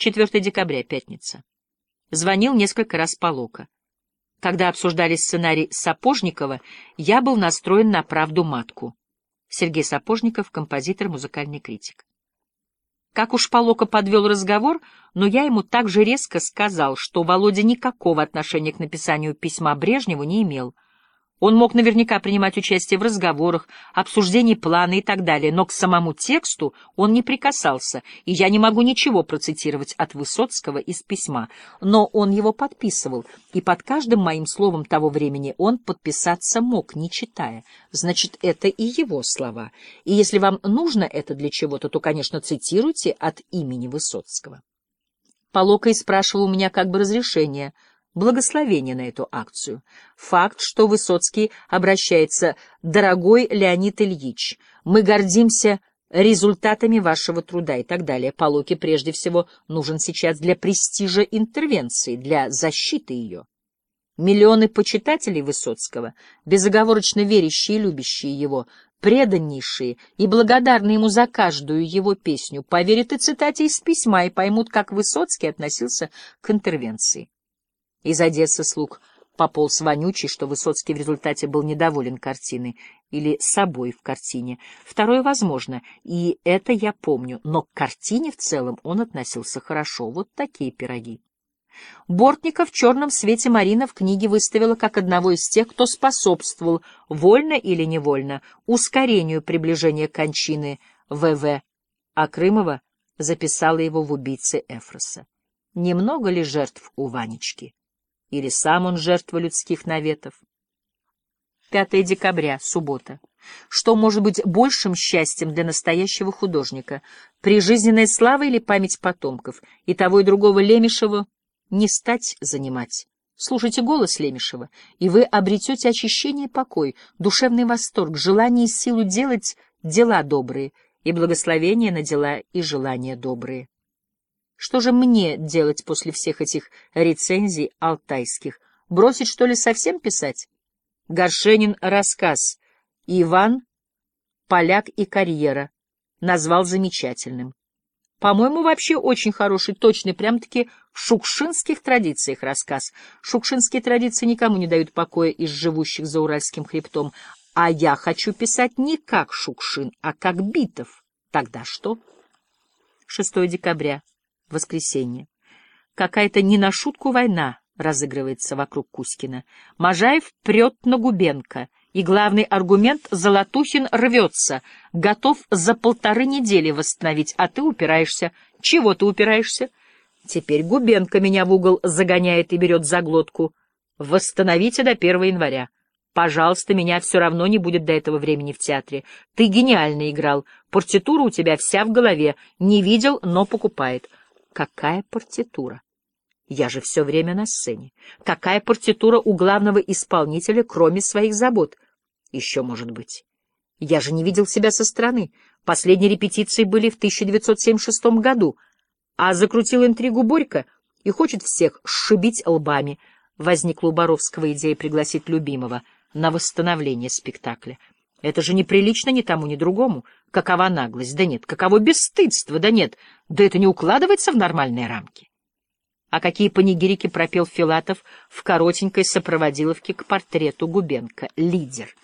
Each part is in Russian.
4 декабря, пятница. Звонил несколько раз Полока. Когда обсуждали сценарий Сапожникова, я был настроен на правду матку. Сергей Сапожников, композитор, музыкальный критик. Как уж Полока подвел разговор, но я ему также резко сказал, что Володя никакого отношения к написанию письма Брежневу не имел — он мог наверняка принимать участие в разговорах, обсуждении плана и так далее, но к самому тексту он не прикасался, и я не могу ничего процитировать от Высоцкого из письма. Но он его подписывал, и под каждым моим словом того времени он подписаться мог, не читая. Значит, это и его слова. И если вам нужно это для чего-то, то, конечно, цитируйте от имени Высоцкого. Полокой спрашивал у меня как бы разрешение — благословение на эту акцию. Факт, что Высоцкий обращается «Дорогой Леонид Ильич, мы гордимся результатами вашего труда» и так далее. Полуки прежде всего нужен сейчас для престижа интервенции, для защиты ее. Миллионы почитателей Высоцкого, безоговорочно верящие и любящие его, преданнейшие и благодарные ему за каждую его песню, поверят и цитате из письма и поймут, как Высоцкий относился к интервенции. Из Одессы слуг пополз вонючий, что Высоцкий в результате был недоволен картиной или собой в картине. Второе возможно, и это я помню, но к картине в целом он относился хорошо. Вот такие пироги. Бортника в «Черном свете» Марина в книге выставила как одного из тех, кто способствовал, вольно или невольно, ускорению приближения кончины ВВ, а Крымова записала его в убийце Эфроса. Немного ли жертв у Ванечки? Или сам он жертва людских наветов? 5 декабря, суббота. Что может быть большим счастьем для настоящего художника? Прижизненная слава или память потомков? И того и другого Лемешева не стать занимать. Слушайте голос Лемешева, и вы обретете очищение и покой, душевный восторг, желание и силу делать дела добрые, и благословение на дела и желания добрые. Что же мне делать после всех этих рецензий алтайских? Бросить, что ли, совсем писать? Горшенин рассказ «Иван, поляк и карьера» назвал замечательным. По-моему, вообще очень хороший, точный, прям-таки в шукшинских традициях рассказ. Шукшинские традиции никому не дают покоя из живущих за Уральским хребтом. А я хочу писать не как Шукшин, а как Битов. Тогда что? 6 декабря воскресенье. Какая-то не на шутку война разыгрывается вокруг Кузькина. Можаев прет на Губенко, и главный аргумент — Золотухин рвется, готов за полторы недели восстановить, а ты упираешься. Чего ты упираешься? Теперь Губенко меня в угол загоняет и берет за глотку. Восстановите до 1 января. Пожалуйста, меня все равно не будет до этого времени в театре. Ты гениально играл. Партитура у тебя вся в голове. Не видел, но покупает. Какая партитура? Я же все время на сцене. Какая партитура у главного исполнителя, кроме своих забот? Еще может быть. Я же не видел себя со стороны. Последние репетиции были в 1976 году. А закрутил интригу Борька и хочет всех сшибить лбами. Возникла у Боровского идея пригласить любимого на восстановление спектакля. Это же неприлично ни тому, ни другому. Какова наглость? Да нет. Каково бесстыдство? Да нет. Да это не укладывается в нормальные рамки. А какие панигирики пропел Филатов в коротенькой сопроводиловке к портрету Губенко? Лидер.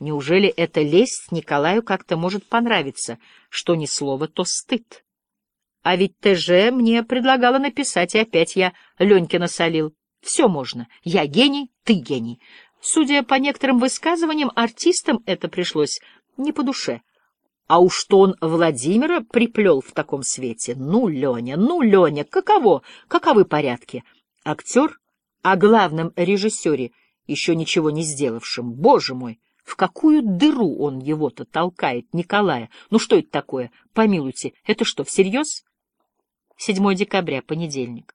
Неужели эта лесть Николаю как-то может понравиться? Что ни слово, то стыд. А ведь ТЖ мне предлагала написать, и опять я Леньке насолил. Все можно. Я гений, ты гений. Судя по некоторым высказываниям, артистам это пришлось не по душе. А уж что он Владимира приплел в таком свете? Ну, Леня, ну, Леня, каково, каковы порядки? Актер о главном режиссере, еще ничего не сделавшем. Боже мой, в какую дыру он его-то толкает, Николая? Ну, что это такое? Помилуйте, это что, всерьез? 7 декабря, понедельник.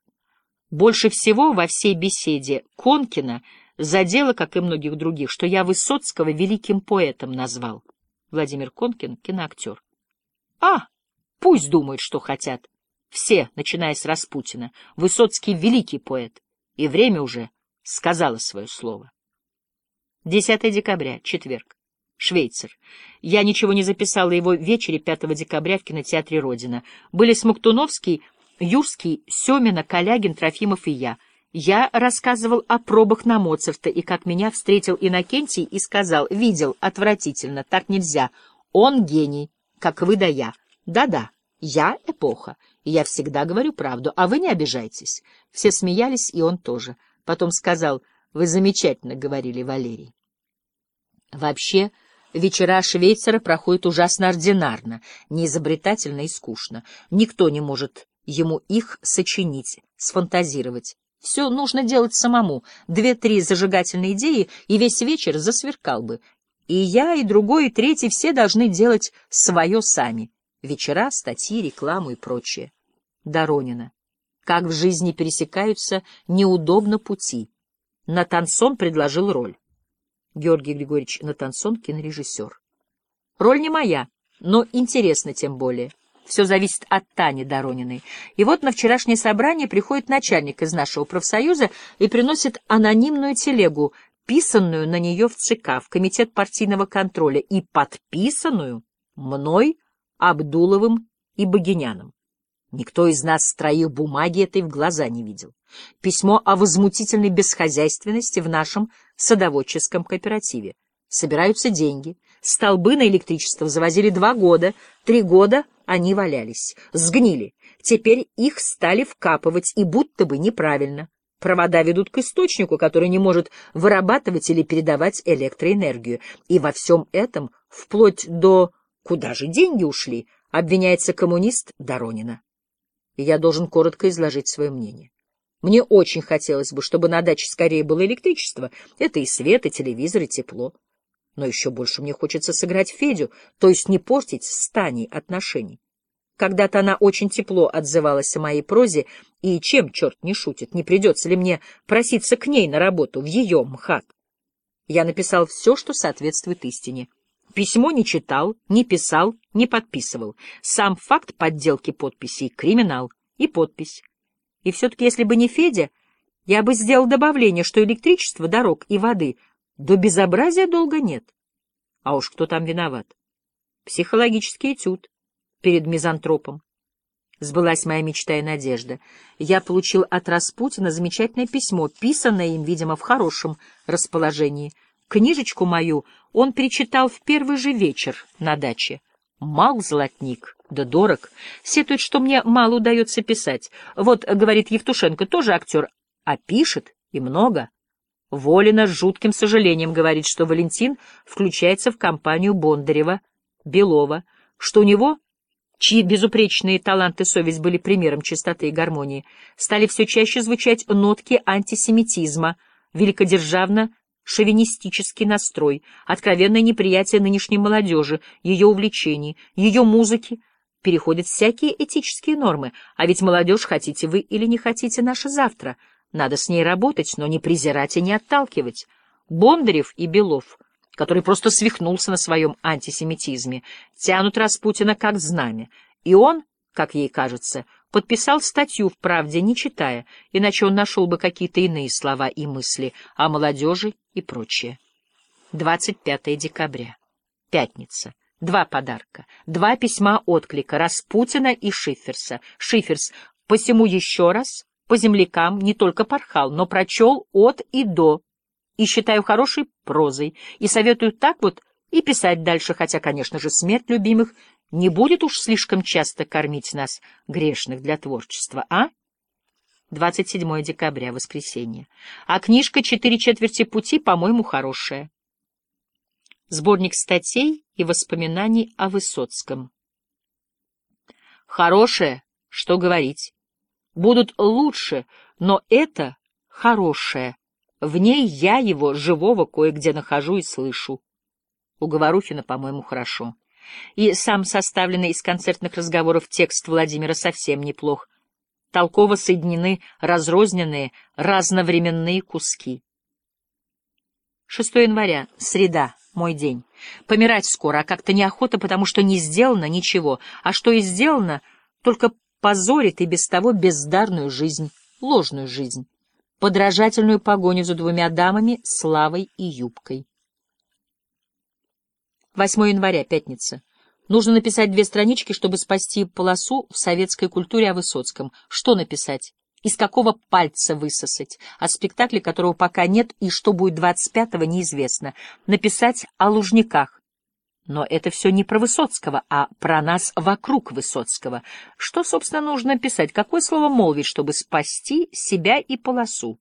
Больше всего во всей беседе Конкина — задело, как и многих других, что я Высоцкого великим поэтом назвал. Владимир Конкин, киноактер. А, пусть думают, что хотят. Все, начиная с Распутина. Высоцкий — великий поэт. И время уже сказала свое слово. 10 декабря, четверг. Швейцар. Я ничего не записала его вечере 5 декабря в кинотеатре «Родина». Были Смоктуновский Юрский, Семина, Калягин, Трофимов и я. Я рассказывал о пробах на Моцарта, и как меня встретил Иннокентий и сказал, видел, отвратительно, так нельзя. Он гений, как вы да я. Да-да, я эпоха, и я всегда говорю правду, а вы не обижайтесь. Все смеялись, и он тоже. Потом сказал, вы замечательно говорили, Валерий. Вообще, вечера Швейцара проходят ужасно ординарно, неизобретательно и скучно. Никто не может ему их сочинить, сфантазировать. Все нужно делать самому. Две-три зажигательные идеи, и весь вечер засверкал бы. И я, и другой, и третий все должны делать свое сами. Вечера, статьи, рекламу и прочее. Доронина. Как в жизни пересекаются неудобно пути. Натансон предложил роль. Георгий Григорьевич Натансон, кинорежиссер. Роль не моя, но интересна тем более. Все зависит от Тани Дорониной. И вот на вчерашнее собрание приходит начальник из нашего профсоюза и приносит анонимную телегу, писанную на нее в ЦК, в Комитет партийного контроля, и подписанную мной, Абдуловым и Богиняном. Никто из нас троих бумаги этой в глаза не видел. Письмо о возмутительной бесхозяйственности в нашем садоводческом кооперативе. Собираются деньги. Столбы на электричество завозили два года. Три года они валялись. Сгнили. Теперь их стали вкапывать, и будто бы неправильно. Провода ведут к источнику, который не может вырабатывать или передавать электроэнергию. И во всем этом, вплоть до «куда же деньги ушли», обвиняется коммунист Доронина я должен коротко изложить свое мнение. Мне очень хотелось бы, чтобы на даче скорее было электричество. Это и свет, и телевизор, и тепло. Но еще больше мне хочется сыграть Федю, то есть не портить с Таней отношений. Когда-то она очень тепло отзывалась о моей прозе, и чем, черт не шутит, не придется ли мне проситься к ней на работу, в ее МХАТ? Я написал все, что соответствует истине. Письмо не читал, не писал, не подписывал. Сам факт подделки подписей — криминал. И подпись. И все-таки, если бы не Федя, я бы сделал добавление, что электричества, дорог и воды до безобразия долго нет. А уж кто там виноват? Психологический этюд перед мизантропом. Сбылась моя мечта и надежда. Я получил от Распутина замечательное письмо, писанное им, видимо, в хорошем расположении — Книжечку мою он перечитал в первый же вечер на даче. Мал золотник, да дорог. Сетует, что мне мало удается писать. Вот, говорит Евтушенко, тоже актер, а пишет и много. Волина с жутким сожалением говорит, что Валентин включается в компанию Бондарева, Белова, что у него, чьи безупречные таланты совесть были примером чистоты и гармонии, стали все чаще звучать нотки антисемитизма, великодержавно шовинистический настрой, откровенное неприятие нынешней молодежи, ее увлечений, ее музыки, переходят всякие этические нормы, а ведь молодежь, хотите вы или не хотите, наше завтра. Надо с ней работать, но не презирать и не отталкивать. Бондарев и Белов, который просто свихнулся на своем антисемитизме, тянут Распутина как знамя, и он, как ей кажется, подписал статью в «Правде», не читая, иначе он нашел бы какие-то иные слова и мысли о молодежи и прочее. 25 декабря. Пятница. Два подарка. Два письма отклика Распутина и Шиферса. Шиферс посему еще раз по землякам не только порхал, но прочел от и до, и считаю хорошей прозой, и советую так вот и писать дальше, хотя, конечно же, смерть любимых не будет уж слишком часто кормить нас, грешных, для творчества, а? 27 декабря, воскресенье. А книжка «Четыре четверти пути», по-моему, хорошая. Сборник статей и воспоминаний о Высоцком. Хорошее, что говорить. Будут лучше, но это хорошее. В ней я его, живого, кое-где нахожу и слышу. У Говорухина, по-моему, хорошо. И сам составленный из концертных разговоров текст Владимира совсем неплох. Толково соединены разрозненные, разновременные куски. 6 января, среда, мой день. Помирать скоро, а как-то неохота, потому что не сделано ничего, а что и сделано, только позорит и без того бездарную жизнь, ложную жизнь, подражательную погоню за двумя дамами, Славой и Юбкой. 8 января, пятница. Нужно написать две странички, чтобы спасти полосу в советской культуре о Высоцком. Что написать? Из какого пальца высосать? О спектакле, которого пока нет, и что будет 25-го, неизвестно. Написать о Лужниках. Но это все не про Высоцкого, а про нас вокруг Высоцкого. Что, собственно, нужно писать? Какое слово молвить, чтобы спасти себя и полосу?